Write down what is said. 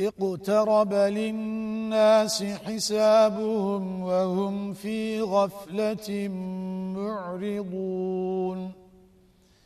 اقترب للناس حسابهم وهم في غفلة معرضون.